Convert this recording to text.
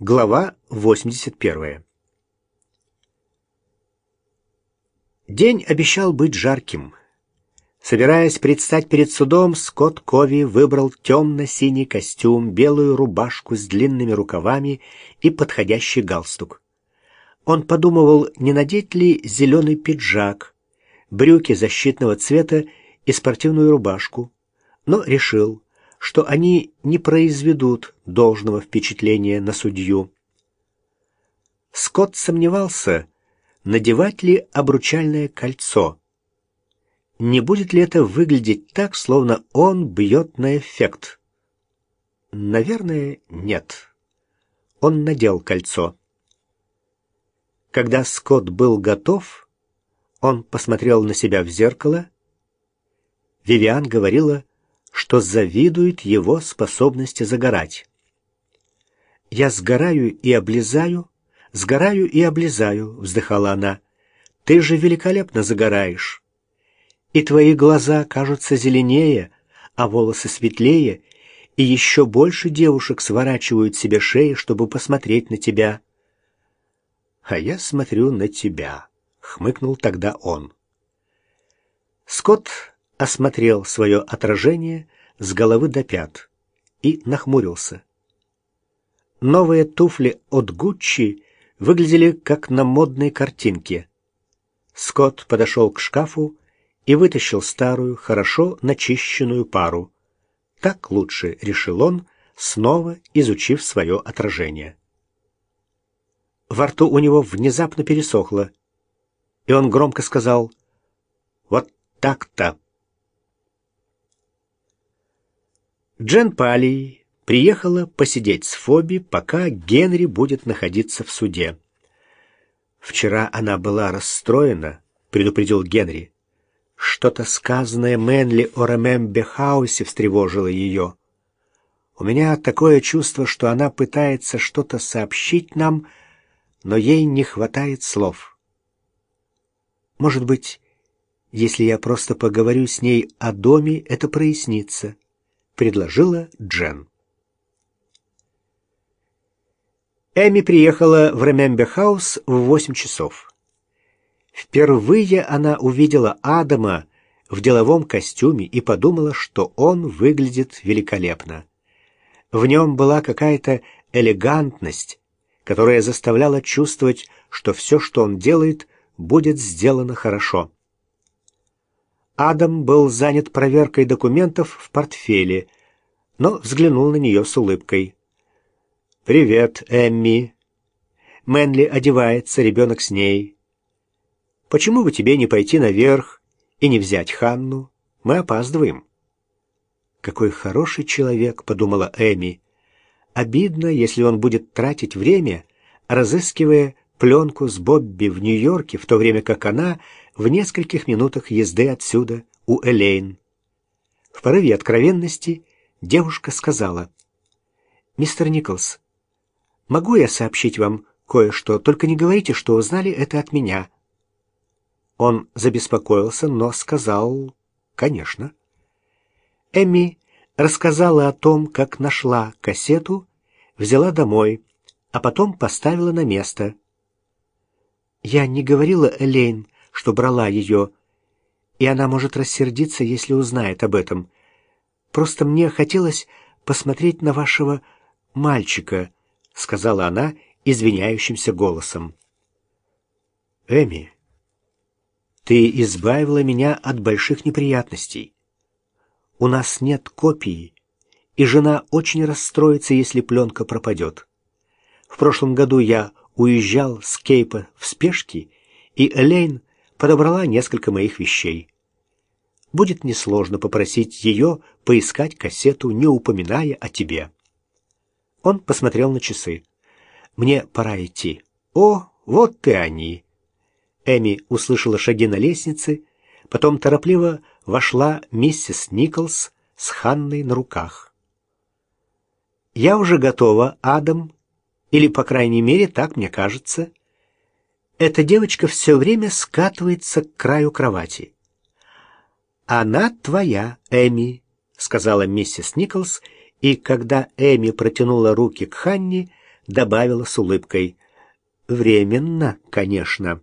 Глава 81. День обещал быть жарким. Собираясь предстать перед судом, Скотт Кови выбрал темно-синий костюм, белую рубашку с длинными рукавами и подходящий галстук. Он подумывал, не надеть ли зеленый пиджак, брюки защитного цвета и спортивную рубашку, но решил, что они не произведут должного впечатления на судью. Скотт сомневался, надевать ли обручальное кольцо. Не будет ли это выглядеть так, словно он бьет на эффект? Наверное, нет. Он надел кольцо. Когда Скотт был готов, он посмотрел на себя в зеркало. Вивиан говорила, что завидует его способности загорать. «Я сгораю и облизаю, сгораю и облизаю», — вздыхала она. «Ты же великолепно загораешь. И твои глаза кажутся зеленее, а волосы светлее, и еще больше девушек сворачивают себе шеи, чтобы посмотреть на тебя». «А я смотрю на тебя», — хмыкнул тогда он. Скотт осмотрел свое отражение с головы до пят и нахмурился. Новые туфли от Гуччи выглядели как на модной картинке. Скотт подошел к шкафу и вытащил старую, хорошо начищенную пару. Так лучше, решил он, снова изучив свое отражение. Во рту у него внезапно пересохло, и он громко сказал «Вот так-то». Джен Палий приехала посидеть с Фоби, пока Генри будет находиться в суде. «Вчера она была расстроена», — предупредил Генри. «Что-то сказанное Мэнли о Ремембе Хаусе встревожило ее. У меня такое чувство, что она пытается что-то сообщить нам, но ей не хватает слов. Может быть, если я просто поговорю с ней о доме, это прояснится». — предложила Джен. Эми приехала в Ремембе-хаус в восемь часов. Впервые она увидела Адама в деловом костюме и подумала, что он выглядит великолепно. В нем была какая-то элегантность, которая заставляла чувствовать, что все, что он делает, будет сделано хорошо. Адам был занят проверкой документов в портфеле, но взглянул на нее с улыбкой. «Привет, Эмми». Мэнли одевается, ребенок с ней. «Почему бы тебе не пойти наверх и не взять Ханну? Мы опаздываем». «Какой хороший человек», — подумала Эми. «Обидно, если он будет тратить время, разыскивая пленку с Бобби в Нью-Йорке, в то время как она в нескольких минутах езды отсюда, у Элейн. В порыве откровенности девушка сказала, «Мистер Николс, могу я сообщить вам кое-что, только не говорите, что узнали это от меня». Он забеспокоился, но сказал, «Конечно». Эмми рассказала о том, как нашла кассету, взяла домой, а потом поставила на место. «Я не говорила Элейн, что брала ее, и она может рассердиться, если узнает об этом. Просто мне хотелось посмотреть на вашего мальчика», — сказала она извиняющимся голосом. «Эми, ты избавила меня от больших неприятностей. У нас нет копии, и жена очень расстроится, если пленка пропадет. В прошлом году я уезжал с Кейпа в спешке, и Элейн подобрала несколько моих вещей. Будет несложно попросить ее поискать кассету, не упоминая о тебе. Он посмотрел на часы. «Мне пора идти». «О, вот и они!» Эми услышала шаги на лестнице, потом торопливо вошла миссис Николс с Ханной на руках. «Я уже готова, Адам, или, по крайней мере, так мне кажется». Эта девочка все время скатывается к краю кровати. «Она твоя, Эми», — сказала миссис Николс, и когда Эми протянула руки к Ханне, добавила с улыбкой. «Временно, конечно».